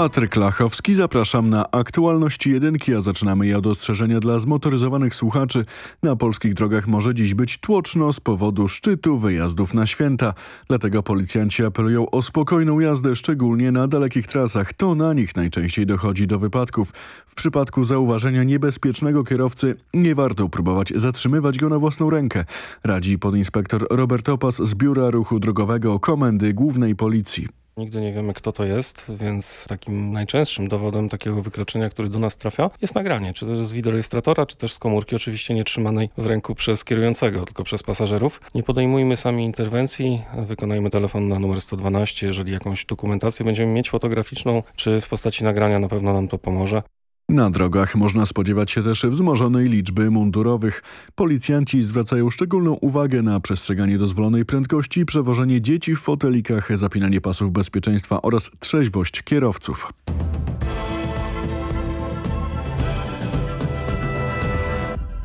Patryk Lachowski, zapraszam na aktualności jedynki, a zaczynamy je od ostrzeżenia dla zmotoryzowanych słuchaczy. Na polskich drogach może dziś być tłoczno z powodu szczytu wyjazdów na święta. Dlatego policjanci apelują o spokojną jazdę, szczególnie na dalekich trasach. To na nich najczęściej dochodzi do wypadków. W przypadku zauważenia niebezpiecznego kierowcy nie warto próbować zatrzymywać go na własną rękę. Radzi podinspektor Robert Opas z Biura Ruchu Drogowego Komendy Głównej Policji. Nigdy nie wiemy, kto to jest, więc takim najczęstszym dowodem takiego wykroczenia, który do nas trafia, jest nagranie, czy też z wideorejestratora, czy też z komórki, oczywiście nie trzymanej w ręku przez kierującego, tylko przez pasażerów. Nie podejmujmy sami interwencji, wykonajmy telefon na numer 112, jeżeli jakąś dokumentację będziemy mieć fotograficzną, czy w postaci nagrania na pewno nam to pomoże. Na drogach można spodziewać się też wzmożonej liczby mundurowych. Policjanci zwracają szczególną uwagę na przestrzeganie dozwolonej prędkości, przewożenie dzieci w fotelikach, zapinanie pasów bezpieczeństwa oraz trzeźwość kierowców.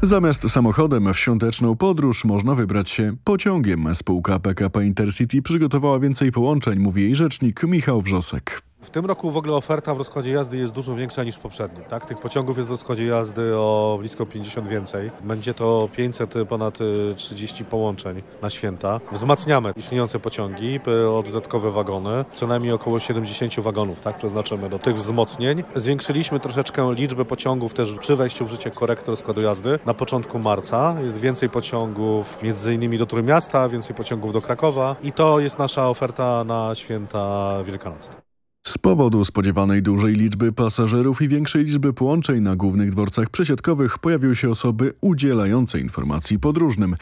Zamiast samochodem w świąteczną podróż można wybrać się pociągiem. Spółka PKP Intercity przygotowała więcej połączeń, mówi jej rzecznik Michał Wrzosek. W tym roku w ogóle oferta w rozkładzie jazdy jest dużo większa niż w poprzednim. Tak? Tych pociągów jest w rozkładzie jazdy o blisko 50 więcej. Będzie to 500 ponad 30 y, połączeń na święta. Wzmacniamy istniejące pociągi o dodatkowe wagony. Co najmniej około 70 wagonów tak? przeznaczymy do tych wzmocnień. Zwiększyliśmy troszeczkę liczbę pociągów też przy wejściu w życie korekty rozkładu jazdy. Na początku marca jest więcej pociągów między innymi do Trójmiasta, więcej pociągów do Krakowa i to jest nasza oferta na święta wielkanocne. Z powodu spodziewanej dużej liczby pasażerów i większej liczby połączeń na głównych dworcach przesiadkowych pojawiły się osoby udzielające informacji podróżnym.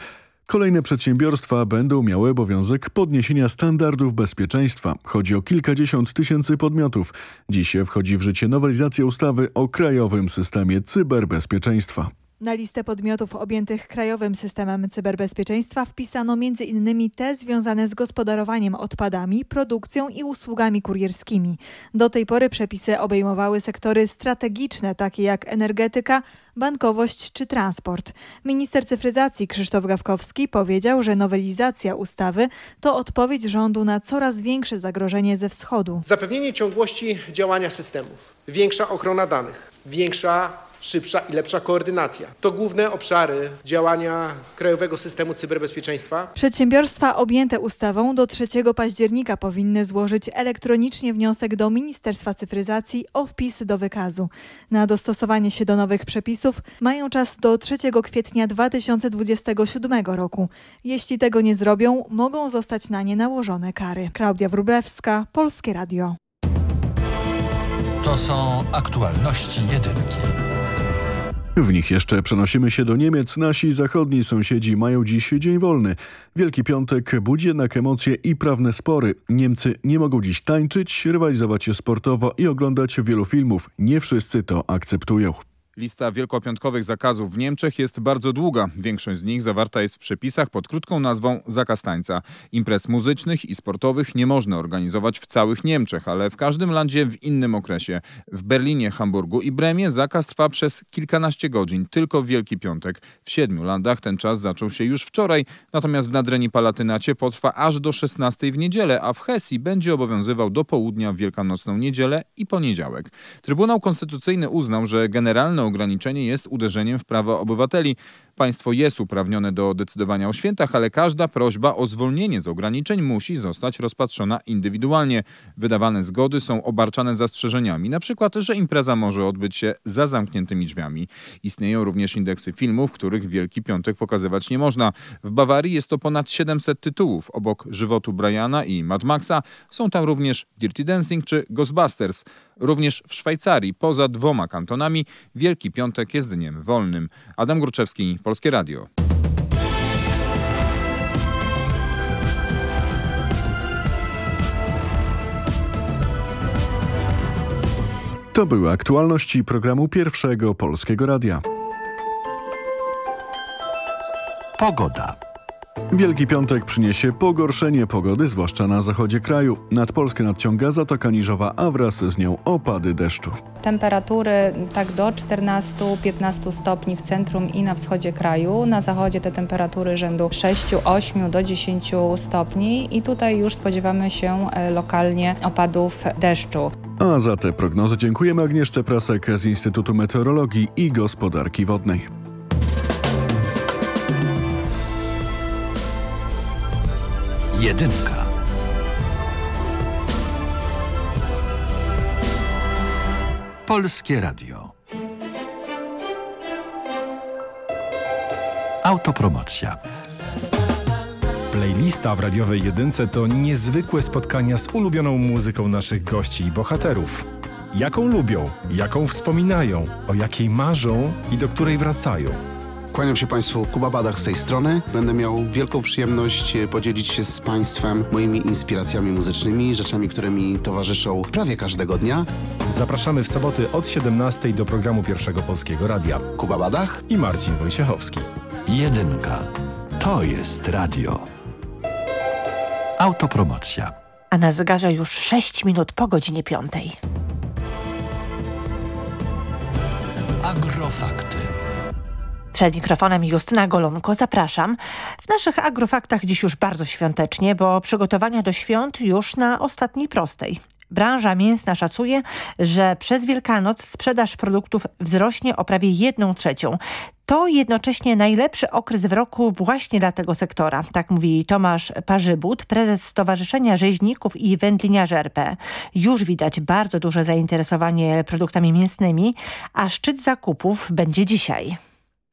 Kolejne przedsiębiorstwa będą miały obowiązek podniesienia standardów bezpieczeństwa. Chodzi o kilkadziesiąt tysięcy podmiotów. Dziś wchodzi w życie nowelizacja ustawy o krajowym systemie cyberbezpieczeństwa. Na listę podmiotów objętych krajowym systemem cyberbezpieczeństwa wpisano m.in. te związane z gospodarowaniem odpadami, produkcją i usługami kurierskimi. Do tej pory przepisy obejmowały sektory strategiczne, takie jak energetyka, bankowość czy transport. Minister cyfryzacji Krzysztof Gawkowski powiedział, że nowelizacja ustawy to odpowiedź rządu na coraz większe zagrożenie ze wschodu. Zapewnienie ciągłości działania systemów, większa ochrona danych, większa szybsza i lepsza koordynacja. To główne obszary działania Krajowego Systemu Cyberbezpieczeństwa. Przedsiębiorstwa objęte ustawą do 3 października powinny złożyć elektronicznie wniosek do Ministerstwa Cyfryzacji o wpis do wykazu. Na dostosowanie się do nowych przepisów mają czas do 3 kwietnia 2027 roku. Jeśli tego nie zrobią, mogą zostać na nie nałożone kary. Klaudia Wróblewska, Polskie Radio. To są aktualności jedynki. W nich jeszcze przenosimy się do Niemiec. Nasi zachodni sąsiedzi mają dziś dzień wolny. Wielki Piątek budzi jednak emocje i prawne spory. Niemcy nie mogą dziś tańczyć, rywalizować się sportowo i oglądać wielu filmów. Nie wszyscy to akceptują. Lista wielkopiątkowych zakazów w Niemczech jest bardzo długa. Większość z nich zawarta jest w przepisach pod krótką nazwą zakaz tańca. Imprez muzycznych i sportowych nie można organizować w całych Niemczech, ale w każdym landzie w innym okresie. W Berlinie, Hamburgu i Bremie zakaz trwa przez kilkanaście godzin, tylko w Wielki Piątek. W siedmiu landach ten czas zaczął się już wczoraj, natomiast w Nadrenii Palatynacie potrwa aż do 16 w niedzielę, a w Hesji będzie obowiązywał do południa w Wielkanocną niedzielę i poniedziałek. Trybunał Konstytucyjny uznał, że generalne ograniczenie jest uderzeniem w prawa obywateli. Państwo jest uprawnione do decydowania o świętach, ale każda prośba o zwolnienie z ograniczeń musi zostać rozpatrzona indywidualnie. Wydawane zgody są obarczane zastrzeżeniami, na przykład, że impreza może odbyć się za zamkniętymi drzwiami. Istnieją również indeksy filmów, których Wielki Piątek pokazywać nie można. W Bawarii jest to ponad 700 tytułów. Obok Żywotu Briana i Mad Maxa są tam również Dirty Dancing czy Ghostbusters. Również w Szwajcarii, poza dwoma kantonami, Wielki Piątek jest dniem wolnym. Adam Gruczewski, Polskie Radio. To były aktualności programu Pierwszego Polskiego Radia. Pogoda. Wielki Piątek przyniesie pogorszenie pogody, zwłaszcza na zachodzie kraju. Nad Polskę nadciąga Zatoka Niżowa, a wraz z nią opady deszczu. Temperatury tak do 14-15 stopni w centrum i na wschodzie kraju. Na zachodzie te temperatury rzędu 6-8 do 10 stopni i tutaj już spodziewamy się e, lokalnie opadów deszczu. A za te prognozy dziękujemy Agnieszce Prasek z Instytutu Meteorologii i Gospodarki Wodnej. Jedynka. Polskie Radio. Autopromocja. Playlista w radiowej jedynce to niezwykłe spotkania z ulubioną muzyką naszych gości i bohaterów. Jaką lubią, jaką wspominają, o jakiej marzą i do której wracają. Kłaniam się Państwu, Kuba Badach z tej strony. Będę miał wielką przyjemność e, podzielić się z Państwem moimi inspiracjami muzycznymi, rzeczami, które mi towarzyszą prawie każdego dnia. Zapraszamy w soboty od 17 do programu Pierwszego Polskiego Radia. Kuba Badach i Marcin Wojciechowski. Jedynka. To jest radio. Autopromocja. A na zegarze już 6 minut po godzinie 5. Agrofakty. Przed mikrofonem Justyna Golonko. Zapraszam. W naszych agrofaktach dziś już bardzo świątecznie, bo przygotowania do świąt już na ostatniej prostej. Branża mięsna szacuje, że przez Wielkanoc sprzedaż produktów wzrośnie o prawie 1 trzecią. To jednocześnie najlepszy okres w roku właśnie dla tego sektora. Tak mówi Tomasz Parzybut, prezes Stowarzyszenia Rzeźników i Wędliniarzy RP. Już widać bardzo duże zainteresowanie produktami mięsnymi, a szczyt zakupów będzie dzisiaj.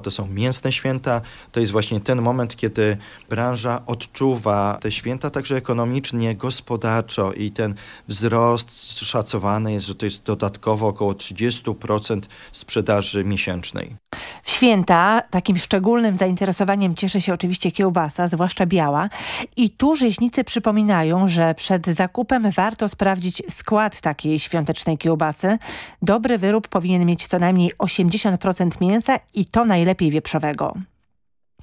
To są mięsne święta. To jest właśnie ten moment, kiedy branża odczuwa te święta także ekonomicznie, gospodarczo i ten wzrost szacowany jest, że to jest dodatkowo około 30% sprzedaży miesięcznej. W święta takim szczególnym zainteresowaniem cieszy się oczywiście kiełbasa, zwłaszcza biała. I tu rzeźnicy przypominają, że przed zakupem warto sprawdzić skład takiej świątecznej kiełbasy. Dobry wyrób powinien mieć co najmniej 80% mięsa i to najlepiej wieprzowego.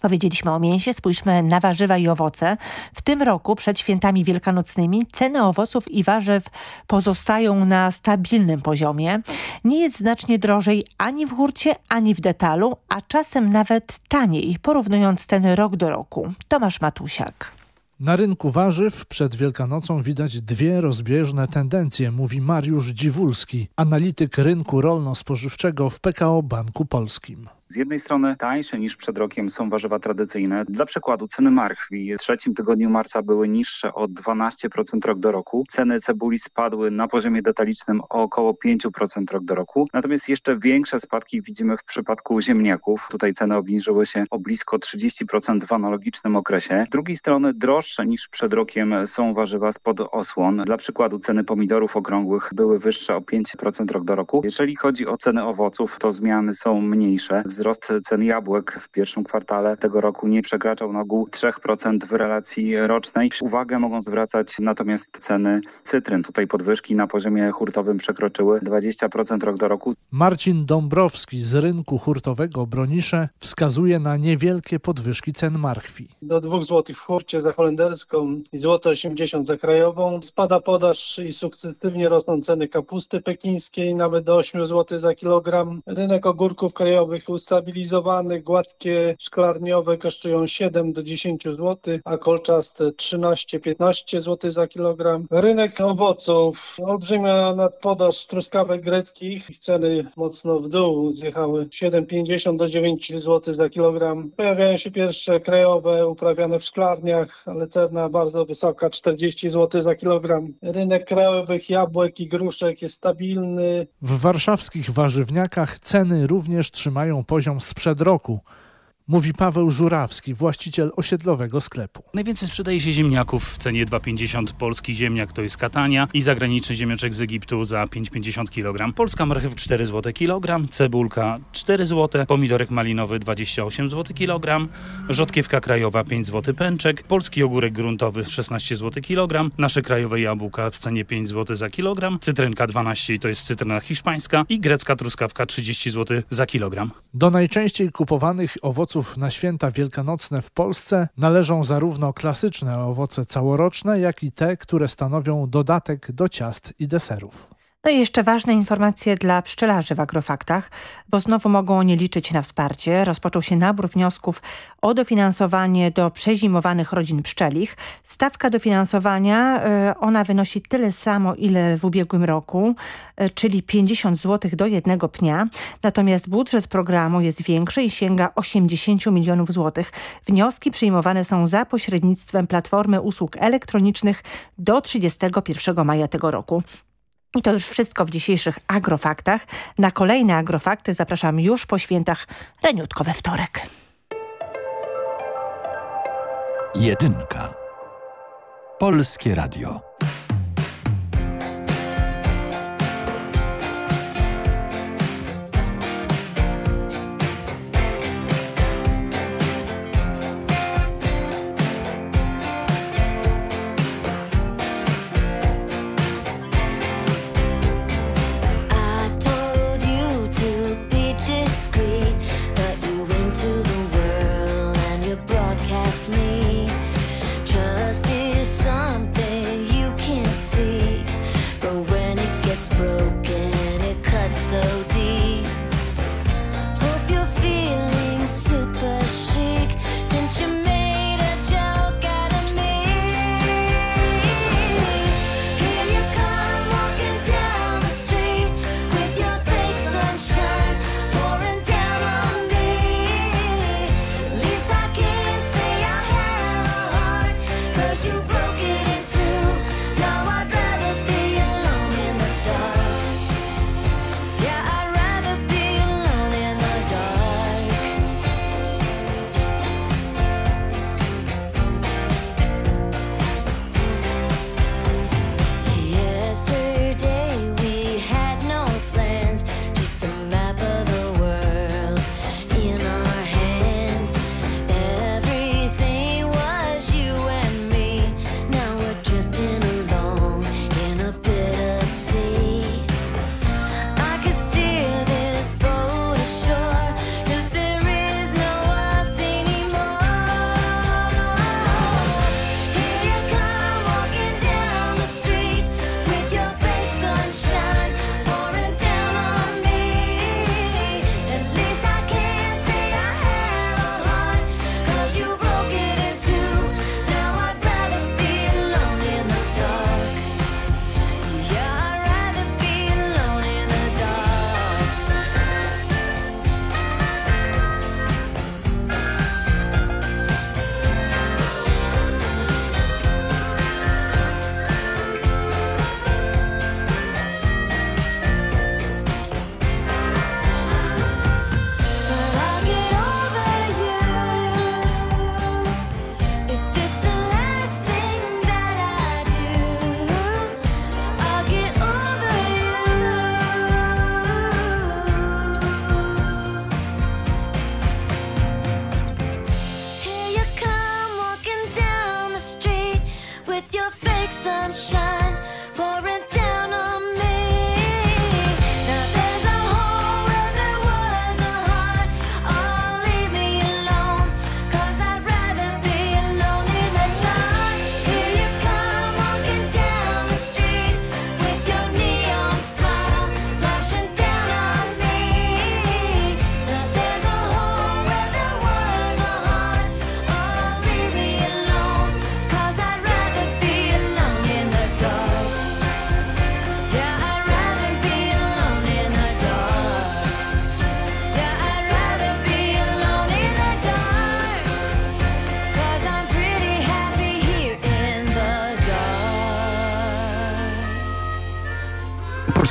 Powiedzieliśmy o mięsie, spójrzmy na warzywa i owoce. W tym roku przed świętami wielkanocnymi ceny owoców i warzyw pozostają na stabilnym poziomie. Nie jest znacznie drożej ani w hurcie, ani w detalu, a czasem nawet taniej, porównując ceny rok do roku. Tomasz Matusiak. Na rynku warzyw przed Wielkanocą widać dwie rozbieżne tendencje, mówi Mariusz Dziwulski, analityk rynku rolno-spożywczego w PKO Banku Polskim. Z jednej strony tańsze niż przed rokiem są warzywa tradycyjne. Dla przykładu ceny marchwi w trzecim tygodniu marca były niższe o 12% rok do roku. Ceny cebuli spadły na poziomie detalicznym o około 5% rok do roku. Natomiast jeszcze większe spadki widzimy w przypadku ziemniaków. Tutaj ceny obniżyły się o blisko 30% w analogicznym okresie. Z drugiej strony droższe niż przed rokiem są warzywa spod osłon. Dla przykładu ceny pomidorów okrągłych były wyższe o 5% rok do roku. Jeżeli chodzi o ceny owoców, to zmiany są mniejsze wzrost cen jabłek w pierwszym kwartale tego roku nie przekraczał na ogół 3% w relacji rocznej. Uwagę mogą zwracać natomiast ceny cytryn. Tutaj podwyżki na poziomie hurtowym przekroczyły 20% rok do roku. Marcin Dąbrowski z rynku hurtowego Bronisze wskazuje na niewielkie podwyżki cen marchwi. Do 2 zł w hurcie za holenderską i złote 80 za krajową. Spada podaż i sukcesywnie rosną ceny kapusty pekińskiej, nawet do 8 zł za kilogram. Rynek ogórków krajowych ustabilizowany, gładkie szklarniowe kosztują 7 do 10 zł, a kolczaste 13-15 zł za kilogram. Rynek owoców, olbrzymia nadpodaż truskawek greckich, ich ceny mocno w dół zjechały 7,50 do 9 zł za kilogram. Pojawiają się pierwsze krajowe uprawiane w szklarniach, ale cena bardzo wysoka 40 zł za kilogram. Rynek krajowych jabłek i gruszek jest stabilny. W warszawskich warzywniakach ceny również trzymają poziom sprzed roku. Mówi Paweł Żurawski, właściciel osiedlowego sklepu. Najwięcej sprzedaje się ziemniaków w cenie 2,50. Polski ziemniak to jest Katania i zagraniczny ziemniaczek z Egiptu za 5,50 kg. Polska marchew 4 zł kg, cebulka 4 zł, pomidorek malinowy 28 zł kg, rzodkiewka krajowa 5 zł pęczek, polski ogórek gruntowy 16 zł kg, nasze krajowe jabłka w cenie 5 zł za kilogram, cytrynka 12 i to jest cytryna hiszpańska i grecka truskawka 30 zł za kilogram. Do najczęściej kupowanych owoców owoców na święta wielkanocne w Polsce należą zarówno klasyczne owoce całoroczne, jak i te, które stanowią dodatek do ciast i deserów. No i jeszcze ważne informacje dla pszczelarzy w Agrofaktach, bo znowu mogą oni liczyć na wsparcie. Rozpoczął się nabór wniosków o dofinansowanie do przezimowanych rodzin pszczelich. Stawka dofinansowania, e, ona wynosi tyle samo, ile w ubiegłym roku, e, czyli 50 zł do jednego pnia. Natomiast budżet programu jest większy i sięga 80 milionów złotych. Wnioski przyjmowane są za pośrednictwem Platformy Usług Elektronicznych do 31 maja tego roku. I to już wszystko w dzisiejszych agrofaktach. Na kolejne agrofakty zapraszam już po świętach reniutko we wtorek. Jedynka. Polskie Radio.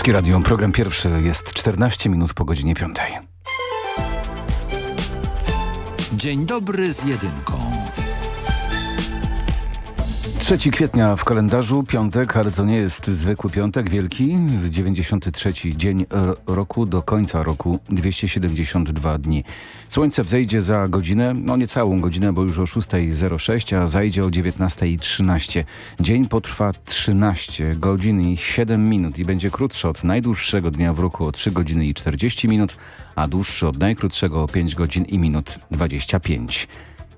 Polskie Radio, program pierwszy jest 14 minut po godzinie 5. Dzień dobry z jedynką. 3 kwietnia w kalendarzu, piątek, ale to nie jest zwykły piątek, wielki, 93 dzień roku do końca roku, 272 dni. Słońce wzejdzie za godzinę, no nie całą godzinę, bo już o 6.06, a zajdzie o 19.13. Dzień potrwa 13 godzin i 7 minut i będzie krótszy od najdłuższego dnia w roku o 3 godziny i 40 minut, a dłuższy od najkrótszego o 5 godzin i minut 25.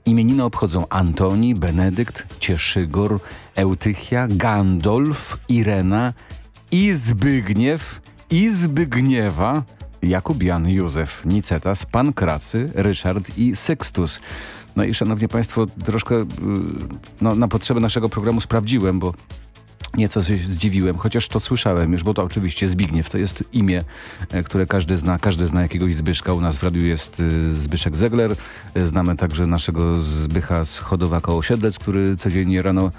Imieniny obchodzą Antoni, Benedykt, Cieszygor, Eutychia, Gandolf, Irena i Zbygniew, i Zbygniewa, Jakub Jan, Józef, Nicetas, Pankracy, Ryszard i Sykstus. No i szanowni państwo, troszkę no, na potrzeby naszego programu sprawdziłem, bo Nieco się zdziwiłem, chociaż to słyszałem już, bo to oczywiście Zbigniew to jest imię, e, które każdy zna. Każdy zna jakiegoś Zbyszka. U nas w radiu jest y, Zbyszek Zegler. E, Znamy także naszego Zbycha z Chodowa koło Siedlec, który codziennie rano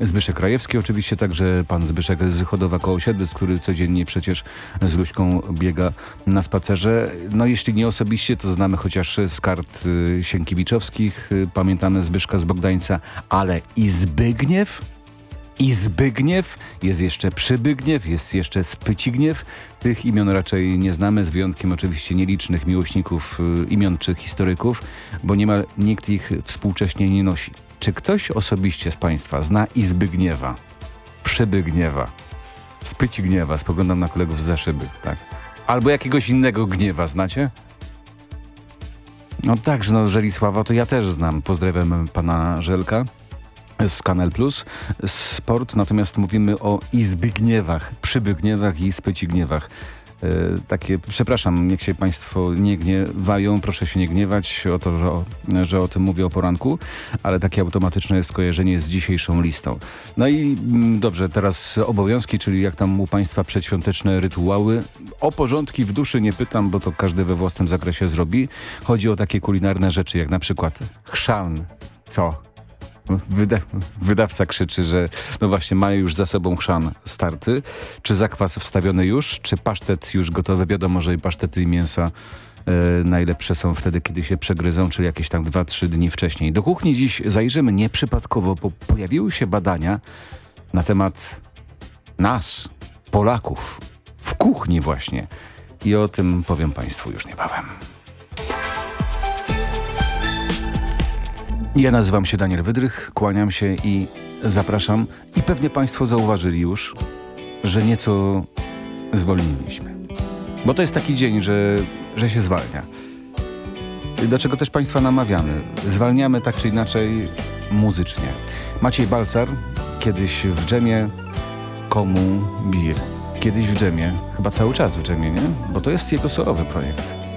Zbyszek Krajewski oczywiście, także pan Zbyszek z Chodowa koło Siedlec, który codziennie przecież z Luśką biega na spacerze. No jeśli nie osobiście, to znamy chociaż z kart Sienkiewiczowskich, pamiętamy Zbyszka z Bogdańca, ale i Zbygniew i Zbygniew, jest jeszcze Przybygniew, jest jeszcze Spycigniew. Tych imion raczej nie znamy, z wyjątkiem oczywiście nielicznych miłośników y, imion czy historyków, bo niemal nikt ich współcześnie nie nosi. Czy ktoś osobiście z Państwa zna i Zbygniewa, Przybygniewa, Spycigniewa? Spoglądam na kolegów z zaszyby, tak. Albo jakiegoś innego gniewa, znacie? No także, no Żelisława to ja też znam. Pozdrawiam pana Żelka z Kanal Plus Sport, natomiast mówimy o Izbygniewach, Przybygniewach i Spycigniewach. E, takie, przepraszam, niech się Państwo nie gniewają, proszę się nie gniewać o to, że o, że o tym mówię o poranku, ale takie automatyczne skojarzenie z dzisiejszą listą. No i mm, dobrze, teraz obowiązki, czyli jak tam u Państwa przedświąteczne rytuały. O porządki w duszy nie pytam, bo to każdy we własnym zakresie zrobi. Chodzi o takie kulinarne rzeczy, jak na przykład chrzan. Co? Wyda wydawca krzyczy, że no właśnie mają już za sobą chrzan starty. Czy zakwas wstawiony już? Czy pasztet już gotowy? Wiadomo, że pasztety i mięsa e, najlepsze są wtedy, kiedy się przegryzą, czyli jakieś tam 2-3 dni wcześniej. Do kuchni dziś zajrzymy nieprzypadkowo, bo pojawiły się badania na temat nas, Polaków, w kuchni właśnie. I o tym powiem Państwu już niebawem. Ja nazywam się Daniel Wydrych, kłaniam się i zapraszam. I pewnie Państwo zauważyli już, że nieco zwolniliśmy. Bo to jest taki dzień, że, że się zwalnia. Do czego też Państwa namawiamy. Zwalniamy tak czy inaczej muzycznie. Maciej Balcar kiedyś w dżemie komu bije. Kiedyś w dżemie, chyba cały czas w dżemie, nie? Bo to jest jego solowy projekt.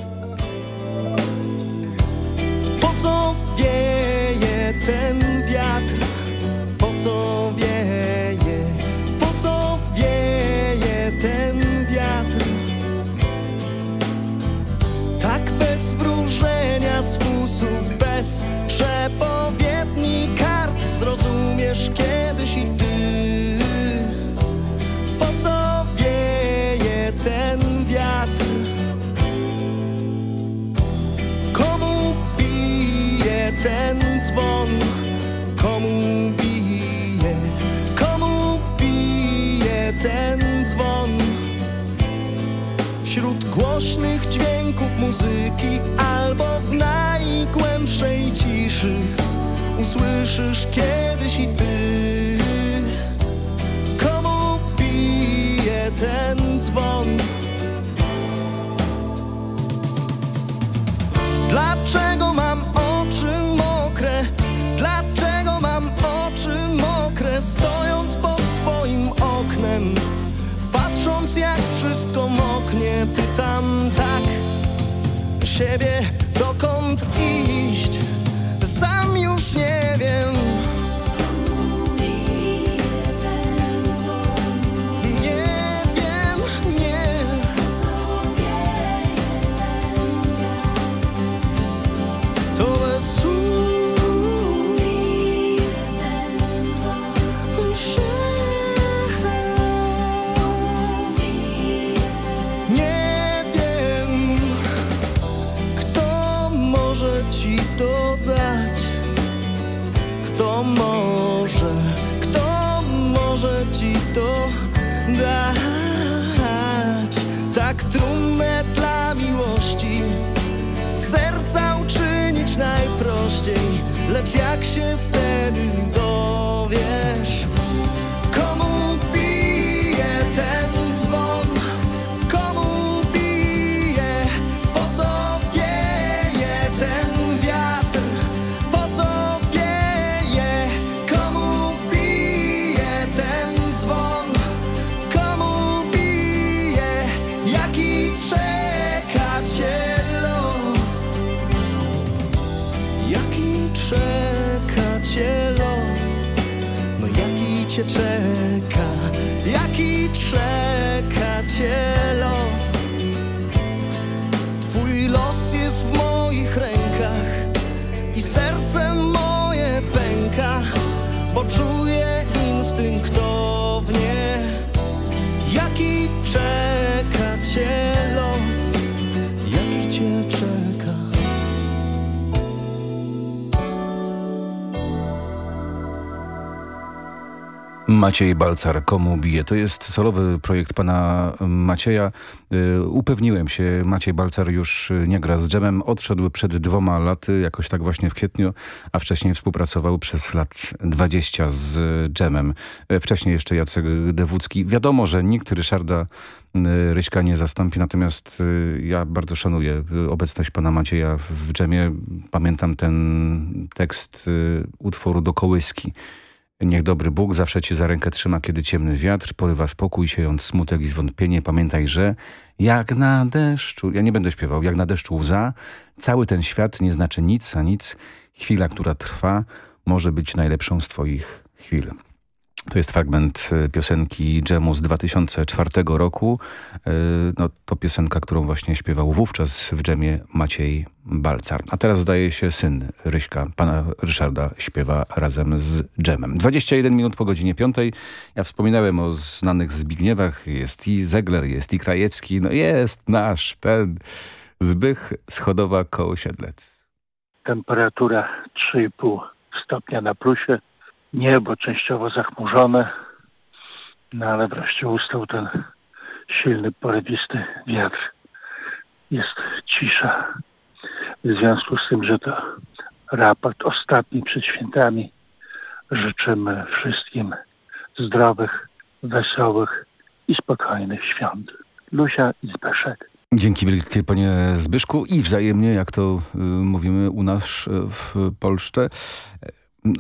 Albo w najgłębszej ciszy usłyszysz kiedyś i ty. Komu bije ten dzwon? Dlaczego mam oczy mokre? Dlaczego mam oczy mokre? Stojąc pod twoim oknem Patrząc jak wszystko moknie Pytam tak siebie dokąd iść? Sam już nie Maciej Balcar, komu bije? To jest solowy projekt pana Macieja. Y, Upewniłem się, Maciej Balcar już nie gra z dżemem. Odszedł przed dwoma laty, jakoś tak właśnie w kwietniu, a wcześniej współpracował przez lat 20 z dżemem. Y, Wcześniej jeszcze Jacek Dewódzki. Wiadomo, że nikt Ryszarda y, Ryśka nie zastąpi, natomiast y, ja bardzo szanuję y, obecność pana Macieja w dżemie. Pamiętam ten tekst y, utworu do kołyski. Niech dobry Bóg zawsze cię za rękę trzyma, kiedy ciemny wiatr porywa spokój, siejąc smutek i zwątpienie. Pamiętaj, że jak na deszczu, ja nie będę śpiewał, jak na deszczu łza, cały ten świat nie znaczy nic, a nic. Chwila, która trwa, może być najlepszą z twoich chwil. To jest fragment e, piosenki Dżemu z 2004 roku. E, No, to piosenka, którą właśnie śpiewał wówczas w dżemie Maciej Balcar. A teraz zdaje się syn Ryśka, pana Ryszarda, śpiewa razem z dżemem. 21 minut po godzinie 5. Ja wspominałem o znanych Zbigniewach. Jest i Zegler, jest i Krajewski. No jest nasz, ten Zbych Schodowa koło Siedlec. temperatura 3,5 stopnia na plusie, niebo częściowo zachmurzone, no ale wreszcie ustał ten silny, porywisty wiatr. Jest cisza. W związku z tym, że to raport ostatni przed świętami, życzymy wszystkim zdrowych, wesołych i spokojnych świąt. Lusia i Zbyszek. Dzięki wielkie panie Zbyszku i wzajemnie, jak to y, mówimy u nas y, w Polsce.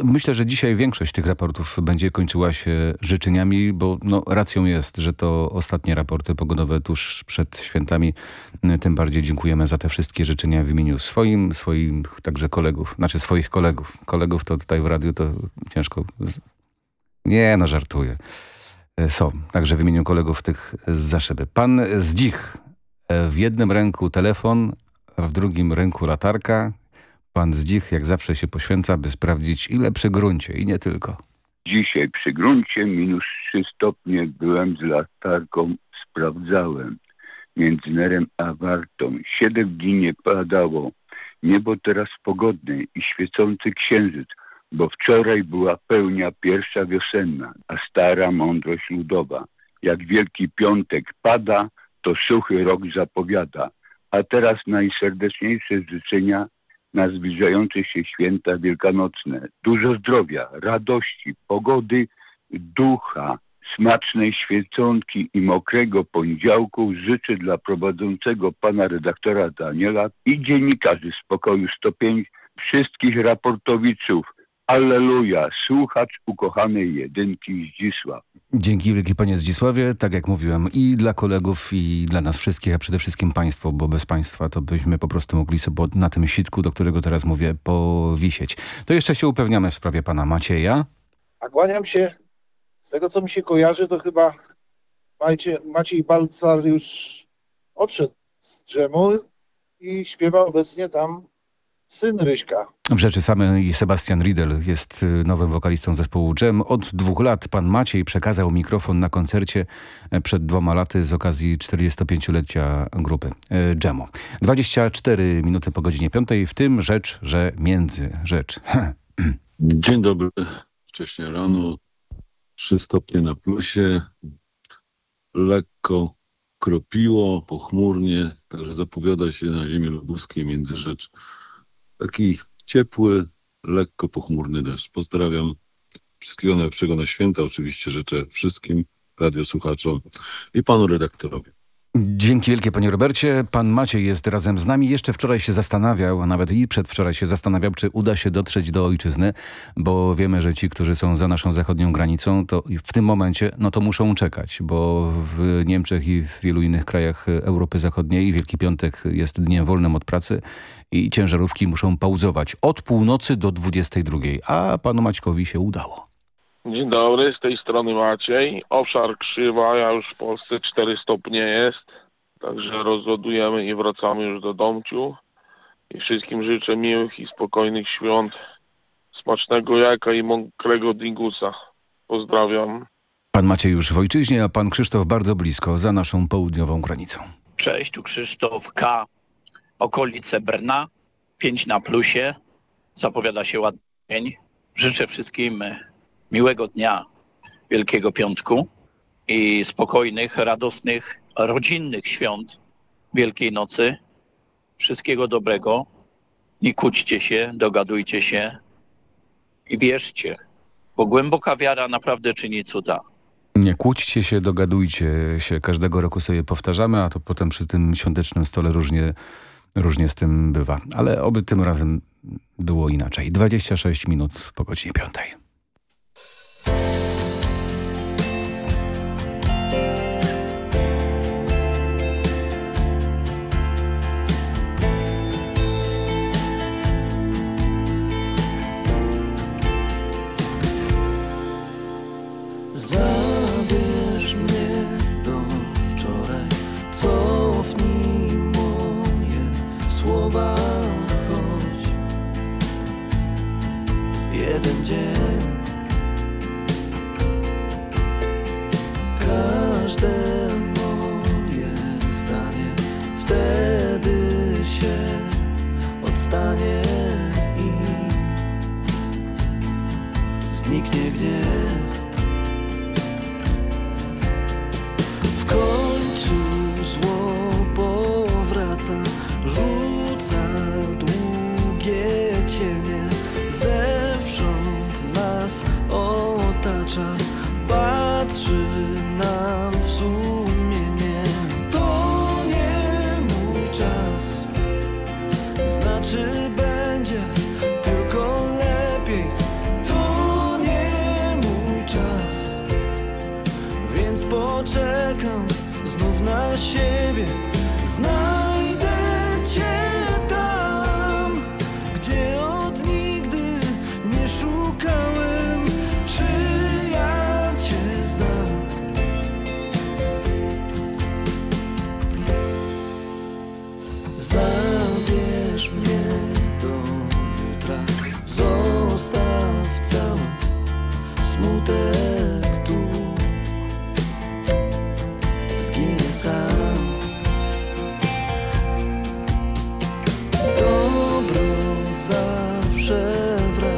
Myślę, że dzisiaj większość tych raportów będzie kończyła się życzeniami, bo no, racją jest, że to ostatnie raporty pogodowe tuż przed świętami. Tym bardziej dziękujemy za te wszystkie życzenia w imieniu swoim, swoich także kolegów, znaczy swoich kolegów. Kolegów to tutaj w radiu to ciężko. Nie, no żartuję. Y, Są, także w imieniu kolegów tych z Zaszyby. Pan Zdzich E, W jednym ręku telefon, w drugim ręku latarka. Pan Zdzich jak zawsze się poświęca, by sprawdzić ile przy gruncie i nie tylko. Dzisiaj przy gruncie minus 3 stopnie byłem z latarką, sprawdzałem. Między Nerem a Wartą. Siedem dni nie padało. Niebo teraz pogodne i świecący księżyc, bo wczoraj była pełnia pierwsza wiosenna, a stara mądrość ludowa. Jak Wielki Piątek pada, to suchy rok zapowiada. A teraz najserdeczniejsze życzenia na zbliżające się święta wielkanocne. Dużo zdrowia, radości, pogody, ducha, smacznej świeconki i mokrego poniedziałku życzę dla prowadzącego pana redaktora Daniela i dziennikarzy Spokoju 105, wszystkich raportowiczów. Alleluja, słuchacz ukochanej jedynki Zdzisław. Dzięki wielkie panie Zdzisławie, tak jak mówiłem i dla kolegów i dla nas wszystkich, a przede wszystkim państwo, bo bez państwa to byśmy po prostu mogli sobie na tym sitku, do którego teraz mówię, powisieć. To jeszcze się upewniamy w sprawie pana Macieja. A kłaniam się, z tego co mi się kojarzy, to chyba Maciej, Maciej Balcar już odszedł z drzemu i śpiewa obecnie tam syn Ryśka. W rzeczy samej Sebastian Riedel jest y, nowym wokalistą zespołu Jam. Od dwóch lat pan Maciej przekazał mikrofon na koncercie e, przed dwoma laty z okazji 45-lecia grupy e, Jamu. 24 minuty po godzinie 5, w tym rzecz, że między rzecz. Dzień dobry. Wcześniej rano, 3 stopnie na plusie. lekko kropiło, pochmurnie, także zapowiada się na ziemi lubuskiej międzyrzecz taki ciepły, lekko pochmurny deszcz. Pozdrawiam wszystkiego najlepszego na święta. Oczywiście życzę wszystkim radiosłuchaczom i panu redaktorowi. Dzięki wielkie panie Robercie. Pan Maciej jest razem z nami. Jeszcze wczoraj się zastanawiał, a nawet i przedwczoraj się zastanawiał, czy uda się dotrzeć do ojczyzny, bo wiemy, że ci, którzy są za naszą zachodnią granicą, to w tym momencie, no to muszą czekać, bo w Niemczech i w wielu innych krajach Europy Zachodniej Wielki Piątek jest dniem wolnym od pracy i ciężarówki muszą pauzować od północy do 22, a panu Maćkowi się udało. Dzień dobry, z tej strony Maciej. Obszar Krzywa, ja już w Polsce 4 stopnie jest, także rozładujemy i wracamy już do domciu. I wszystkim życzę miłych i spokojnych świąt, smacznego jaka i mokrego dingusa. Pozdrawiam. Pan Maciej już w ojczyźnie, a pan Krzysztof bardzo blisko, za naszą południową granicą. Cześć, tu Krzysztof K. Okolice Brna, 5 na plusie. Zapowiada się ładny dzień. Życzę wszystkim miłego dnia Wielkiego Piątku i spokojnych, radosnych, rodzinnych świąt Wielkiej Nocy. Wszystkiego dobrego. Nie kłóćcie się, dogadujcie się i wierzcie, bo głęboka wiara naprawdę czyni cuda. Nie kłóćcie się, dogadujcie się. Każdego roku sobie powtarzamy, a to potem przy tym świątecznym stole różnie, różnie z tym bywa. Ale oby tym razem było inaczej. 26 minut po godzinie 5.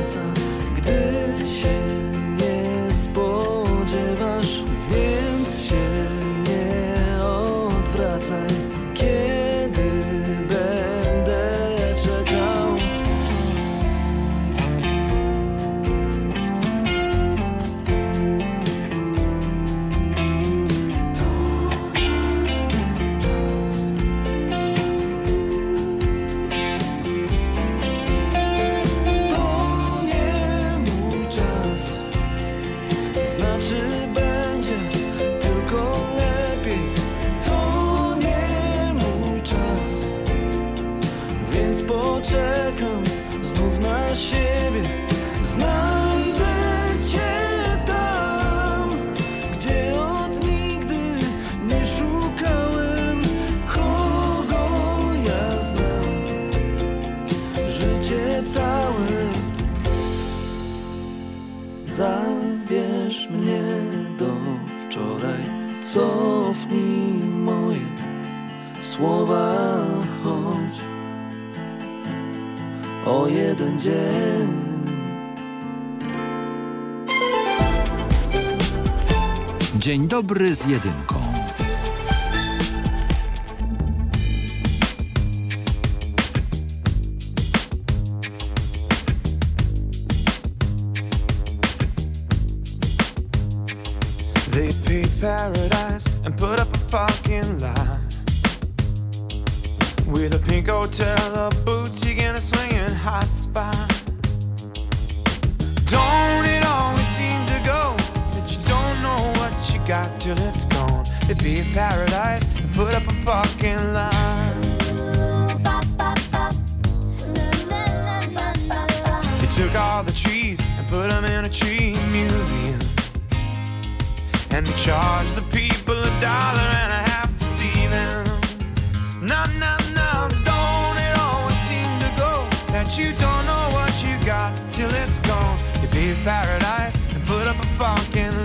zawsze wraca, dobry z jedynką. Put up a fucking line. They took all the trees and put them in a tree museum. And they charged the people a dollar and a half to see them. No, no, no, don't it always seem to go that you don't know what you got till it's gone? You'd paradise and put up a fucking lie.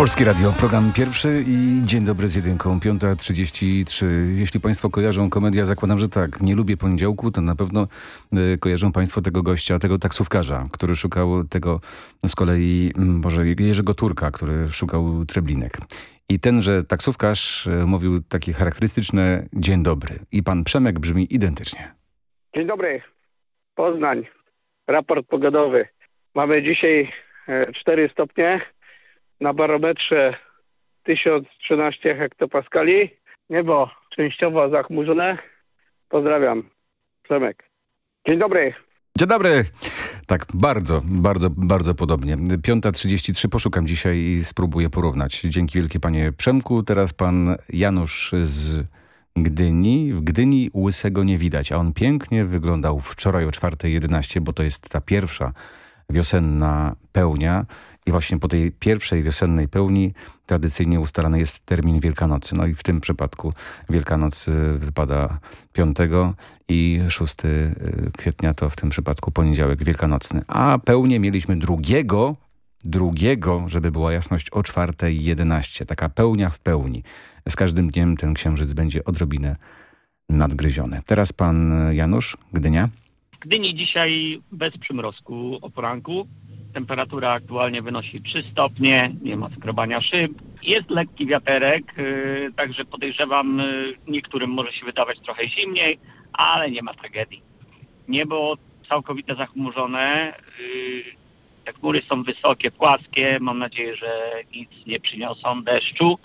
Polskie Radio, program pierwszy i dzień dobry z jedynką, 5.33. Jeśli Państwo kojarzą komedia, zakładam, że tak. Nie lubię poniedziałku, to na pewno y, kojarzą Państwo tego gościa, tego taksówkarza, który szukał tego z kolei, może Jerzego Turka, który szukał treblinek. I tenże taksówkarz y, mówił takie charakterystyczne dzień dobry. I pan Przemek brzmi identycznie. Dzień dobry. Poznań. Raport pogodowy. Mamy dzisiaj e, 4 stopnie. Na barometrze 1013 hektopaskali. Niebo częściowo zachmurzone. Pozdrawiam. Przemek. Dzień dobry. Dzień dobry! Tak, bardzo, bardzo, bardzo podobnie. 5.33 poszukam dzisiaj i spróbuję porównać. Dzięki wielkie panie Przemku. Teraz pan Janusz z Gdyni. W Gdyni łysego nie widać, a on pięknie wyglądał wczoraj o 4.11, bo to jest ta pierwsza wiosenna pełnia. I właśnie po tej pierwszej wiosennej pełni tradycyjnie ustalany jest termin Wielkanocy. No i w tym przypadku Wielkanoc y, wypada 5 i 6 y, kwietnia to w tym przypadku poniedziałek wielkanocny. A pełnię mieliśmy drugiego, drugiego, żeby była jasność, o 4.11. Taka pełnia w pełni. Z każdym dniem ten księżyc będzie odrobinę nadgryziony. Teraz pan Janusz, Gdynia. Gdyni dzisiaj bez przymrozku o poranku. Temperatura aktualnie wynosi 3 stopnie, nie ma skrobania szyb. Jest lekki wiaterek, yy, także podejrzewam, yy, niektórym może się wydawać trochę zimniej, ale nie ma tragedii. Niebo całkowite zachmurzone. Y, Te chmury są wysokie, płaskie. Mam nadzieję, że nic nie przyniosą deszczu.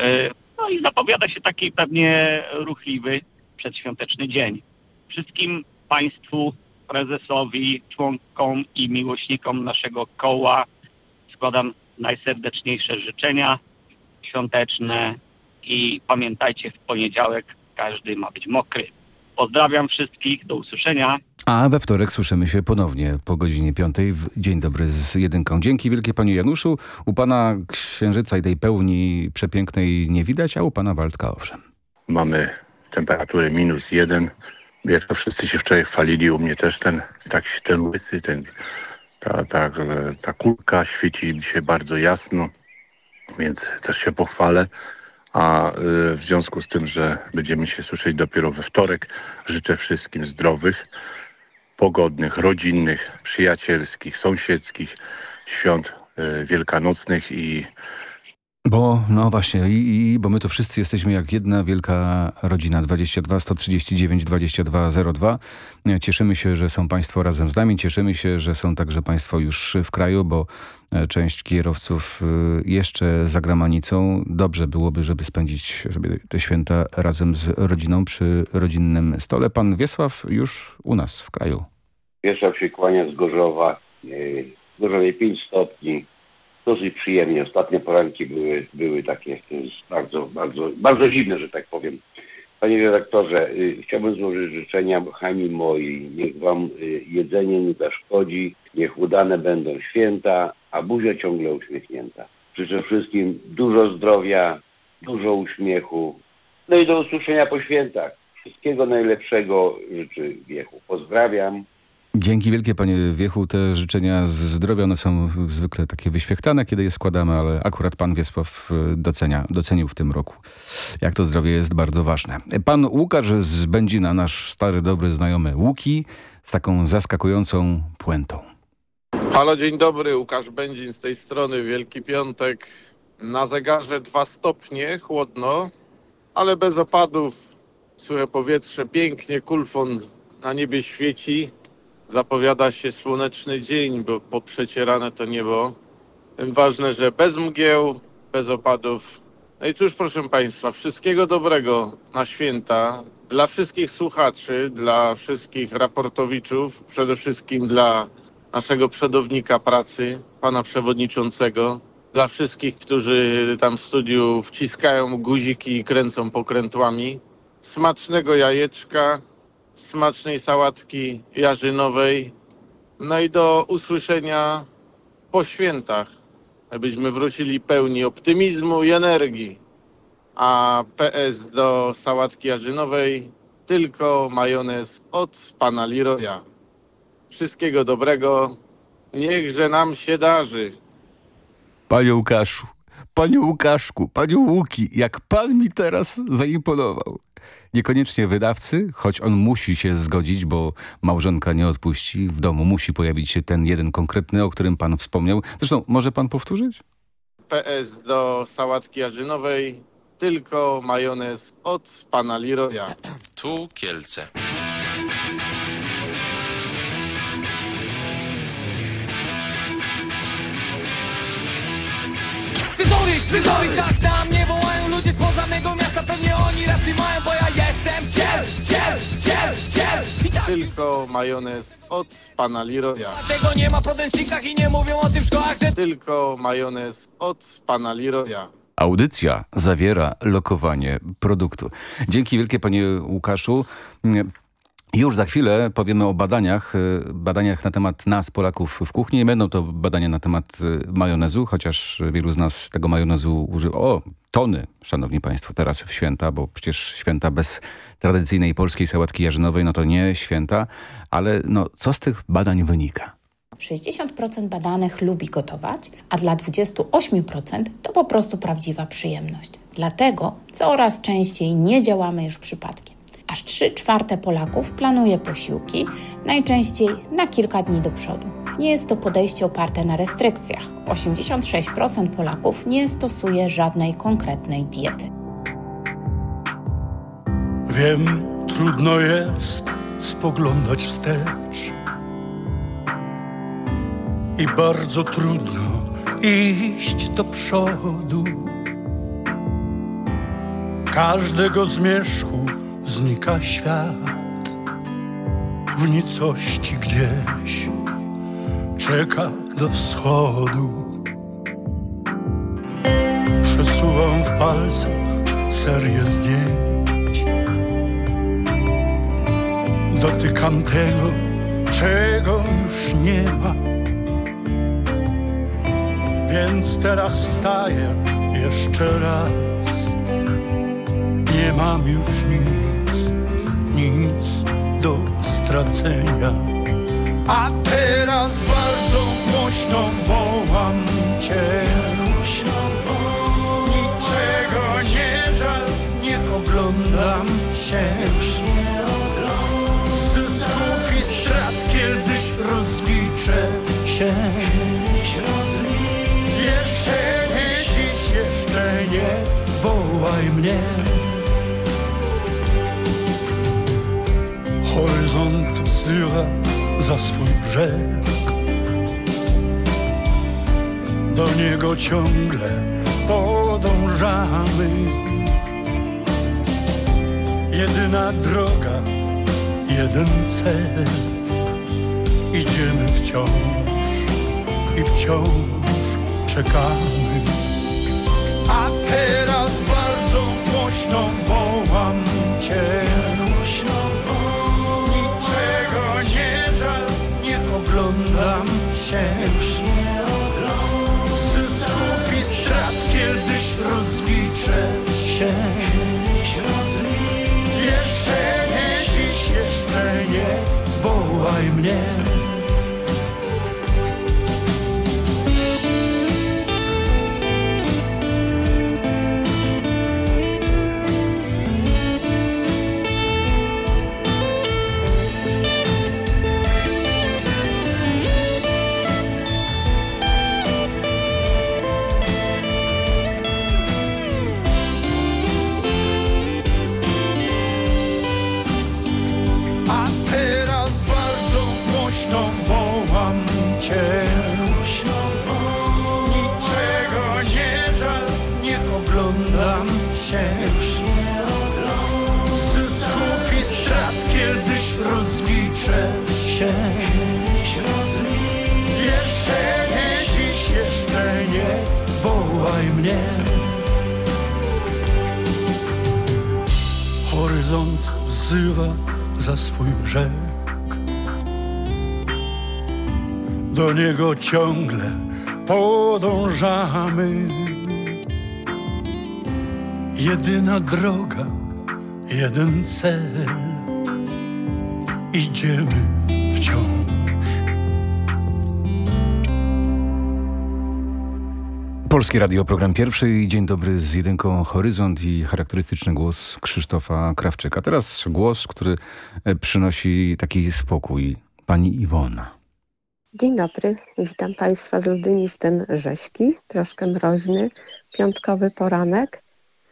Y, No i zapowiada się taki pewnie ruchliwy przedświąteczny dzień. Wszystkim Państwu, prezesowi, członkom i miłośnikom naszego koła składam najserdeczniejsze życzenia świąteczne i pamiętajcie, w poniedziałek każdy ma być mokry. Pozdrawiam wszystkich, do usłyszenia. A we wtorek słyszymy się ponownie po godzinie piątej. w Dzień dobry z jedynką. Dzięki wielkie panie Januszu. U pana księżyca i tej pełni przepięknej nie widać, a u pana Waldka owszem. Mamy temperaturę minus jeden. Jak to wszyscy się wczoraj chwalili, u mnie też ten, tak, ten łysy, ten, ta, ta, ta kulka świeci dzisiaj bardzo jasno, więc też się pochwalę. A y, w związku z tym, że będziemy się słyszeć dopiero we wtorek, życzę wszystkim zdrowych, pogodnych, rodzinnych, przyjacielskich, sąsiedzkich świąt y, wielkanocnych i Bo, no właśnie, i, i, bo my to wszyscy jesteśmy jak jedna wielka rodzina. 22 139 2202. Cieszymy się, że są Państwo razem z nami. Cieszymy się, że są także Państwo już w kraju, bo e, część kierowców y, jeszcze za granicą. Dobrze byłoby, żeby spędzić sobie te święta razem z rodziną przy rodzinnym stole. Pan Wiesław już u nas w kraju. Wiesław się kłania z Gorzowa. W Gorzowie 5 stopni. Dosyć przyjemnie. Ostatnie poranki były, były takie yy, bardzo, bardzo, bardzo zimne, że tak powiem. Panie redaktorze, yy, chciałbym złożyć życzenia Hani mojej. Niech wam yy, jedzenie nie zaszkodzi, niech udane będą święta, a buzia ciągle uśmiechnięta. Życzę wszystkim dużo zdrowia, dużo uśmiechu. No i do usłyszenia po świętach. Wszystkiego najlepszego życzy Wiechu. Pozdrawiam. Dzięki wielkie panie Wiechu. Te życzenia zdrowia, one są zwykle takie wyświechtane, kiedy je składamy, ale akurat pan Wiesław y, docenia, docenił w tym roku. Jak to zdrowie jest bardzo ważne. Pan Łukasz z Będzina, nasz stary, dobry znajomy Łuki, z taką zaskakującą puentą. Halo, dzień dobry, Łukasz Będzin z tej strony, Wielki Piątek. Na zegarze dwa stopnie, chłodno, ale bez opadów. Suche powietrze, pięknie, kulfon na niebie świeci. Zapowiada się słoneczny dzień, bo poprzecierane to niebo. Tym ważne, że bez mgieł, bez opadów. No i cóż, proszę Państwa, wszystkiego dobrego na święta dla wszystkich słuchaczy, dla wszystkich raportowiczów, przede wszystkim dla naszego przodownika pracy, pana przewodniczącego, dla wszystkich, którzy tam w studiu wciskają guziki i kręcą pokrętłami. Smacznego jajeczka, smacznej sałatki jarzynowej. No i do usłyszenia po świętach, abyśmy wrócili pełni optymizmu i energii. A PS do sałatki jarzynowej tylko majonez od pana Liroya. Wszystkiego dobrego. Niechże nam się darzy. Panie Łukaszu, panie Łukaszku, panie Łuki, jak pan mi teraz zaimponował. Niekoniecznie wydawcy, choć on musi się zgodzić, bo małżonka nie odpuści. W domu musi pojawić się ten jeden konkretny, o którym pan wspomniał. Zresztą, może pan powtórzyć? PS do sałatki jarzynowej tylko majonez od pana Liroya. Tu Kielce. Scyzoryk, scyzoryk, tak na mnie wołają ludzie spoza mego miasta Pewnie oni rację mają, bo ja jestem Skiel, skiel, skiel, skiel I tak Tylko majonez od pana Liroya. tego nie ma w podręcznikach i nie mówią o tym w szkołach, że Tylko majonez od pana Liroya. Audycja zawiera lokowanie produktu. Dzięki wielkie panie Łukaszu. Już za chwilę powiemy o badaniach, y, badaniach na temat nas, Polaków w kuchni. Nie będą to badania na temat y, majonezu, chociaż wielu z nas tego majonezu używa. O, tony, szanowni państwo, teraz w święta, bo przecież święta bez tradycyjnej polskiej sałatki jarzynowej, no to nie święta, ale no, co z tych badań wynika? 60% badanych lubi gotować, a dla 28% to po prostu prawdziwa przyjemność. Dlatego coraz częściej nie działamy już przypadkiem. Aż 3 czwarte Polaków planuje posiłki, najczęściej na kilka dni do przodu. Nie jest to podejście oparte na restrykcjach. 86% Polaków nie stosuje żadnej konkretnej diety. Wiem, trudno jest spoglądać wstecz, i bardzo trudno iść do przodu. Każdego zmierzchu znika świat, w nicości gdzieś czeka do wschodu. Przesuwam w palcach serię zdjęć. Dotykam tego, czego już nie ma. Więc teraz wstaję jeszcze raz. Nie mam już nic, nic do stracenia. A teraz bardzo głośno wołam Cię. Niczego nie żal, nie oglądam się. Zysków i strat kiedyś rozliczę się. Jeszcze nie dziś, jeszcze nie, wołaj mnie. Horyzont wzywa za swój brzeg. Do niego ciągle podążamy. Jedyna droga, jeden cel. Idziemy wciąż i wciąż czekamy. A teraz bardzo głośno oglądam za swój brzeg. Do niego ciągle podążamy. Jedyna droga, jeden cel. Idziemy Polskie Radio, program pierwszy i dzień dobry z jedynką Horyzont i charakterystyczny głos Krzysztofa Krawczyka. Teraz głos, który e, przynosi taki spokój. Pani Iwona. Dzień dobry, witam Państwa z Ludyni w ten rzeźki, troszkę mroźny, piątkowy poranek.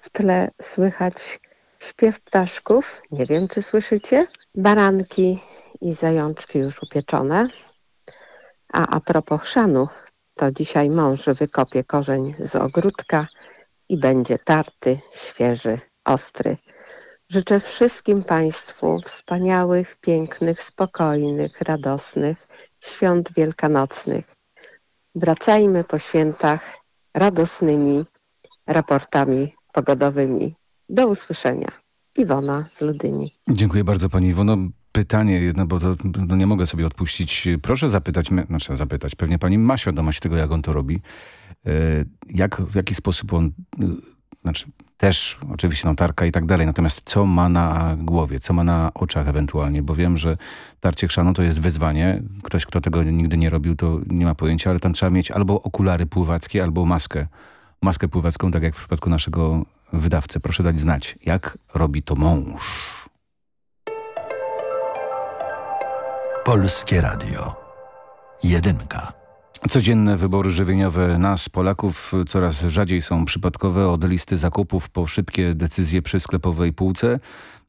W tle słychać śpiew ptaszków, nie wiem czy słyszycie, baranki i zajączki już upieczone. A a propos chrzanu, to dzisiaj mąż wykopie korzeń z ogródka i będzie tarty, świeży, ostry. Życzę wszystkim Państwu wspaniałych, pięknych, spokojnych, radosnych świąt wielkanocnych. Wracajmy po świętach radosnymi raportami pogodowymi. Do usłyszenia. Iwona z Ludyni. Dziękuję bardzo Pani Iwono. Pytanie jedno, bo to, no nie mogę sobie odpuścić. Proszę zapytać, znaczy zapytać, pewnie Pani ma świadomość tego, jak on to robi. E, Jak, w jaki sposób on, y, znaczy też oczywiście notarka i tak dalej, natomiast co ma na głowie, co ma na oczach ewentualnie, bo wiem, że tarcie chrzanu to jest wyzwanie. Ktoś, kto tego nigdy nie robił, to nie ma pojęcia, ale tam trzeba mieć albo okulary pływackie, albo maskę. Maskę pływacką, tak jak w przypadku naszego wydawcy. Proszę dać znać, jak robi to mąż. Polskie Radio. Jedynka. Codzienne wybory żywieniowe nas, Polaków, coraz rzadziej są przypadkowe od listy zakupów po szybkie decyzje przy sklepowej półce.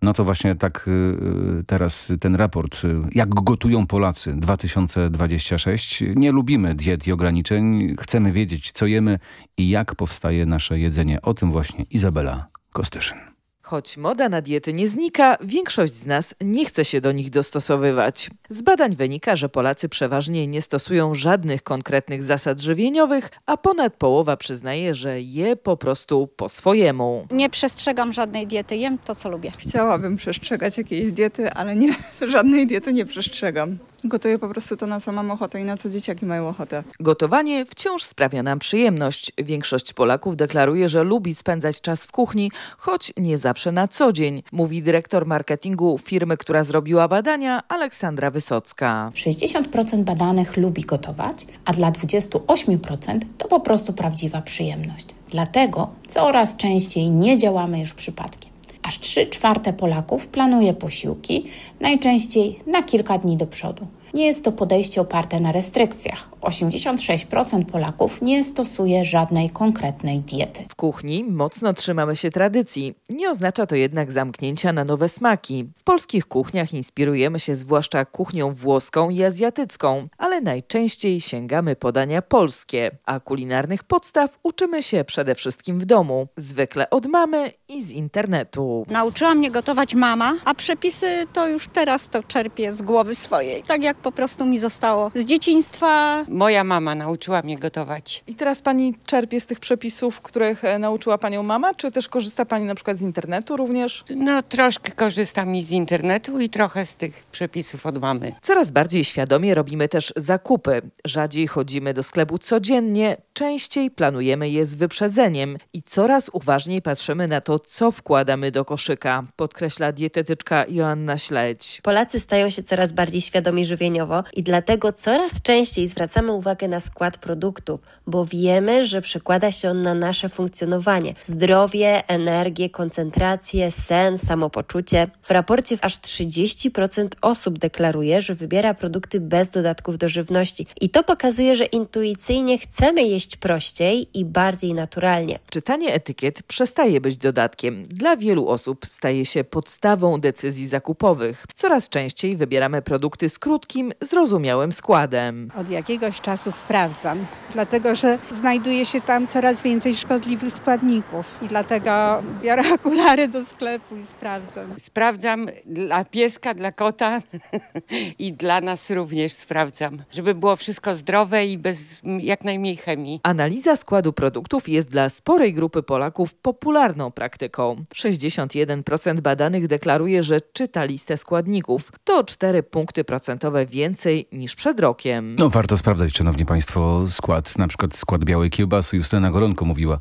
No to właśnie tak y, teraz ten raport, y, jak gotują Polacy 2026. Nie lubimy diet i ograniczeń, chcemy wiedzieć co jemy i jak powstaje nasze jedzenie. O tym właśnie Izabela Kostyszyn. Choć moda na diety nie znika, większość z nas nie chce się do nich dostosowywać. Z badań wynika, że Polacy przeważnie nie stosują żadnych konkretnych zasad żywieniowych, a ponad połowa przyznaje, że je po prostu po swojemu. Nie przestrzegam żadnej diety, jem to, co lubię. Chciałabym przestrzegać jakiejś diety, ale nie, żadnej diety nie przestrzegam. Gotuję po prostu to, na co mam ochotę i na co dzieciaki mają ochotę. Gotowanie wciąż sprawia nam przyjemność. Większość Polaków deklaruje, że lubi spędzać czas w kuchni, choć nie zawsze na co dzień, mówi dyrektor marketingu firmy, która zrobiła badania, Aleksandra Wysocka. 60% badanych lubi gotować, a dla 28% to po prostu prawdziwa przyjemność. Dlatego coraz częściej nie działamy już przypadkiem. Aż 3 czwarte Polaków planuje posiłki, najczęściej na kilka dni do przodu. Nie jest to podejście oparte na restrykcjach. 86% Polaków nie stosuje żadnej konkretnej diety. W kuchni mocno trzymamy się tradycji. Nie oznacza to jednak zamknięcia na nowe smaki. W polskich kuchniach inspirujemy się zwłaszcza kuchnią włoską i azjatycką, ale najczęściej sięgamy podania polskie, a kulinarnych podstaw uczymy się przede wszystkim w domu, zwykle od mamy i z internetu. Nauczyła mnie gotować mama, a przepisy to już teraz to czerpię z głowy swojej. Tak jak po prostu mi zostało z dzieciństwa. Moja mama nauczyła mnie gotować. I teraz pani czerpie z tych przepisów, których e, nauczyła panią mama, czy też korzysta pani na przykład z internetu również? No troszkę korzystam i z internetu i trochę z tych przepisów od mamy. Coraz bardziej świadomie robimy też zakupy. Rzadziej chodzimy do sklepu codziennie, częściej planujemy je z wyprzedzeniem i coraz uważniej patrzymy na to, co wkładamy do koszyka, podkreśla dietetyczka Joanna Śledź. Polacy stają się coraz bardziej świadomi żywieniowo i dlatego coraz częściej zwracamy uwagę na skład produktów, bo wiemy, że przekłada się on na nasze funkcjonowanie, zdrowie, energię, koncentrację, sen, samopoczucie. W raporcie aż 30% osób deklaruje, że wybiera produkty bez dodatków do żywności i to pokazuje, że intuicyjnie chcemy jeść prościej i bardziej naturalnie. Czytanie etykiet przestaje być dodatkiem. Dla wielu osób staje się podstawą decyzji zakupowych. Coraz częściej wybieramy produkty z krótkim, zrozumiałym składem. Od jakiegoś czasu sprawdzam, dlatego że znajduje się tam coraz więcej szkodliwych składników i dlatego biorę okulary do sklepu i sprawdzam. Sprawdzam dla pieska, dla kota i dla nas również sprawdzam, żeby było wszystko zdrowe i bez jak najmniej chemii. Analiza składu produktów jest dla sporej grupy Polaków popularną praktyką. 61% badanych deklaruje, że czyta listę składników. To 4 punkty procentowe więcej niż przed rokiem. No warto sprawdzać, szanowni państwo, skład, na przykład skład białej kiełbasy. Justyna Goronko mówiła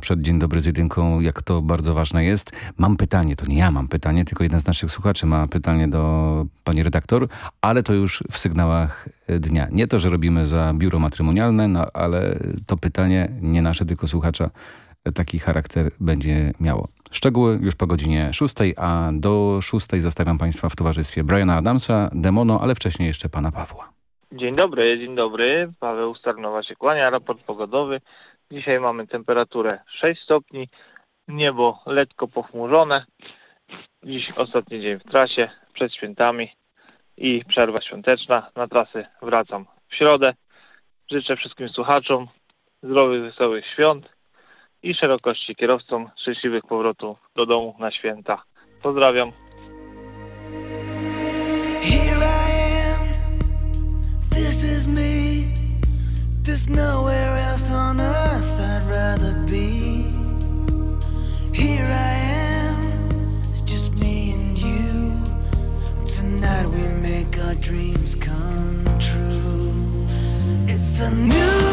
przed Dzień Dobry z Jedynką, jak to bardzo ważne jest. Mam pytanie, to nie ja mam pytanie, tylko jeden z naszych słuchaczy ma pytanie do pani redaktor, ale to już w sygnałach dnia. Nie to, że robimy za biuro matrymonialne, no ale to pytanie nie nasze, tylko słuchacza taki charakter będzie miało. Szczegóły już po godzinie 6, a do 6 zostawiam Państwa w towarzystwie Briana Adamsa, Demono, ale wcześniej jeszcze Pana Pawła. Dzień dobry, dzień dobry. Paweł Starnowa się kłania, raport pogodowy. Dzisiaj mamy temperaturę 6 stopni, niebo lekko pochmurzone. Dziś ostatni dzień w trasie, przed świętami i przerwa świąteczna. Na trasy wracam w środę. Życzę wszystkim słuchaczom zdrowych, wesołych świąt i szerokości kierowcom szczęśliwych powrotów do domu na święta. Pozdrawiam. Our dreams come true. It's a new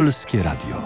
Polskie Radio.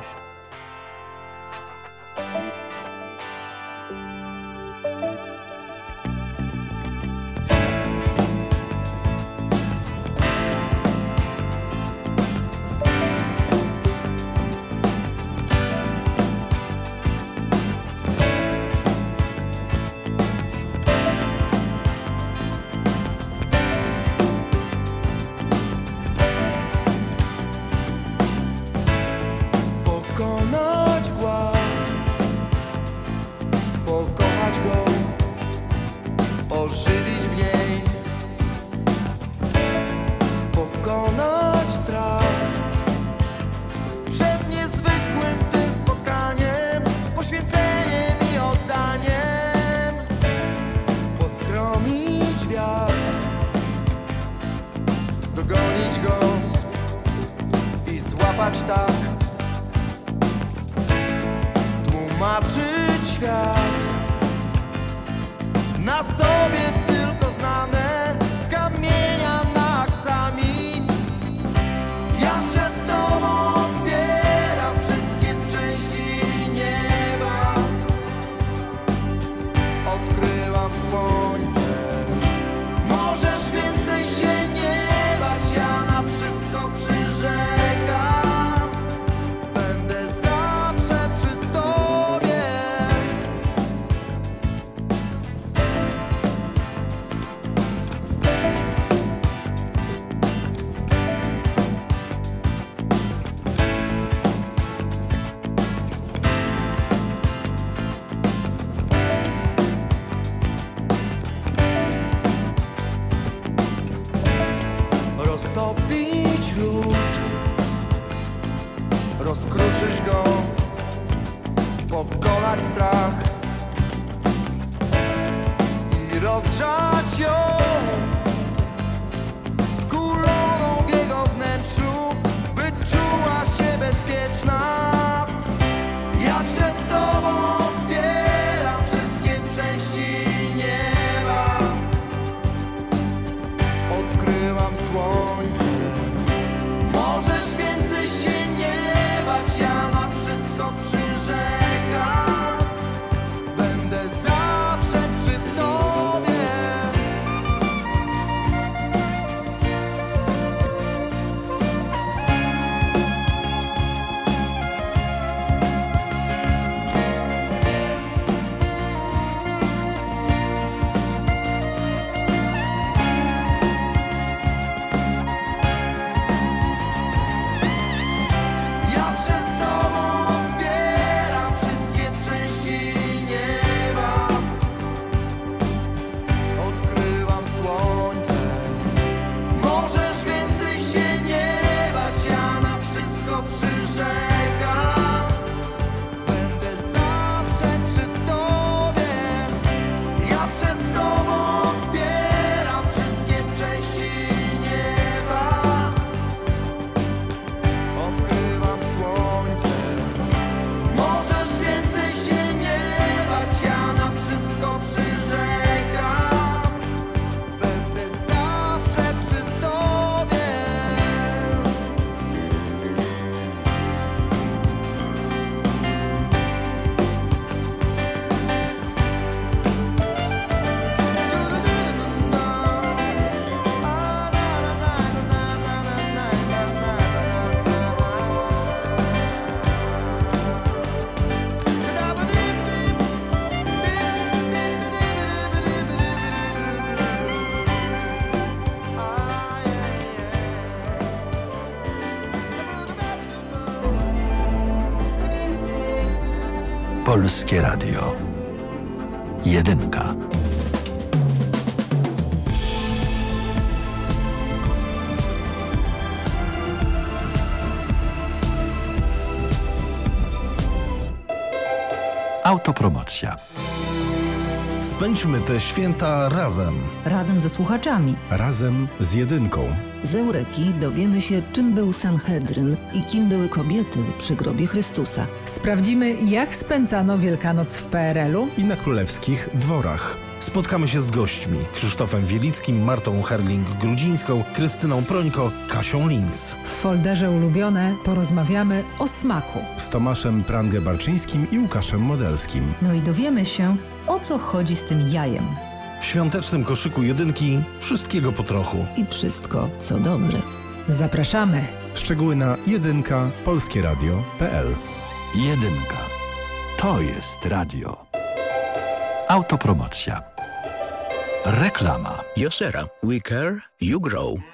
Rozgrzać ją Polskie Radio. Jedynka. Autopromocja. Spędźmy te święta razem. Razem ze słuchaczami. Razem z jedynką. Z Eureki dowiemy się, czym był Sanhedryn i kim były kobiety przy grobie Chrystusa. Sprawdzimy, jak spędzano Wielkanoc w PRL-u i na królewskich dworach. Spotkamy się z gośćmi Krzysztofem Wielickim, Martą Herling-Grudzińską, Krystyną Prońko, Kasią Linz. W folderze ulubione porozmawiamy o smaku. Z Tomaszem Prangę-Barczyńskim i Łukaszem Modelskim. No i dowiemy się, o co chodzi z tym jajem. W świątecznym koszyku jedynki wszystkiego po trochu. I wszystko, co dobre. Zapraszamy. Szczegóły na jedynka polskieradio.pl Jedynka. To jest radio. Autopromocja. Reklama. Josera. We care, you grow.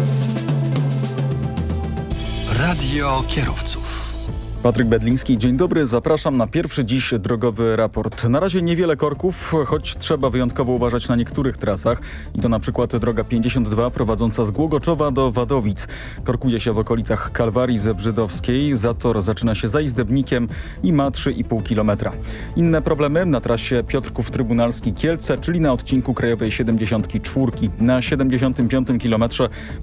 Radio kierowców. Patryk Bedliński, dzień dobry. Zapraszam na pierwszy dziś drogowy raport. Na razie niewiele korków, choć trzeba wyjątkowo uważać na niektórych trasach. I to na przykład droga 52 prowadząca z Głogoczowa do Wadowic. Korkuje się w okolicach Kalwarii Zebrzydowskiej. Zator zaczyna się za Izdebnikiem i ma 3,5 km. Inne problemy na trasie Piotrków Trybunalski Kielce, czyli na odcinku Krajowej 74. Na 75 km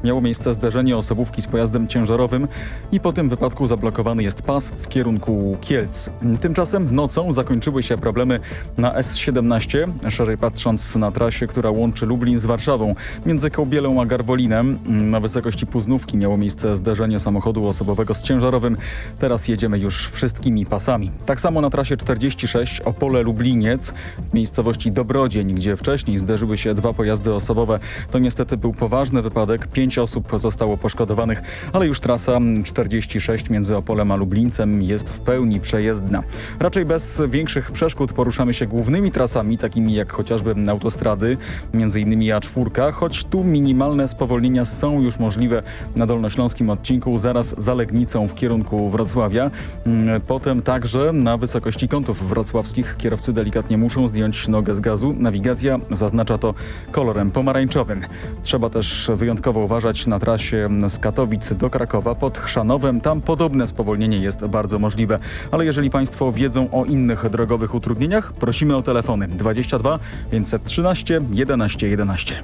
miało miejsce zderzenie osobówki z pojazdem ciężarowym i po tym wypadku zablokowany jest pas w kierunku Kielc. Tymczasem nocą zakończyły się problemy na S17, szerzej patrząc na trasie, która łączy Lublin z Warszawą. Między Kołbielą a Garwolinem na wysokości Puznówki miało miejsce zderzenie samochodu osobowego z ciężarowym. Teraz jedziemy już wszystkimi pasami. Tak samo na trasie 46 Opole-Lubliniec w miejscowości Dobrodzień, gdzie wcześniej zderzyły się dwa pojazdy osobowe. To niestety był poważny wypadek. Pięć osób zostało poszkodowanych, ale już trasa 46 między Opolem a Lublińcem jest w pełni przejezdna. Raczej bez większych przeszkód poruszamy się głównymi trasami, takimi jak chociażby autostrady, m.in. A4, choć tu minimalne spowolnienia są już możliwe na dolnośląskim odcinku, zaraz za Legnicą w kierunku Wrocławia. Potem także na wysokości kątów wrocławskich kierowcy delikatnie muszą zdjąć nogę z gazu. Nawigacja zaznacza to kolorem pomarańczowym. Trzeba też wyjątkowo uważać na trasie z Katowic do Krakowa pod Chrzanowem. Tam podobne spowolnienie jest bardzo możliwe. Ale jeżeli Państwo wiedzą o innych drogowych utrudnieniach, prosimy o telefony 22 513 11 11.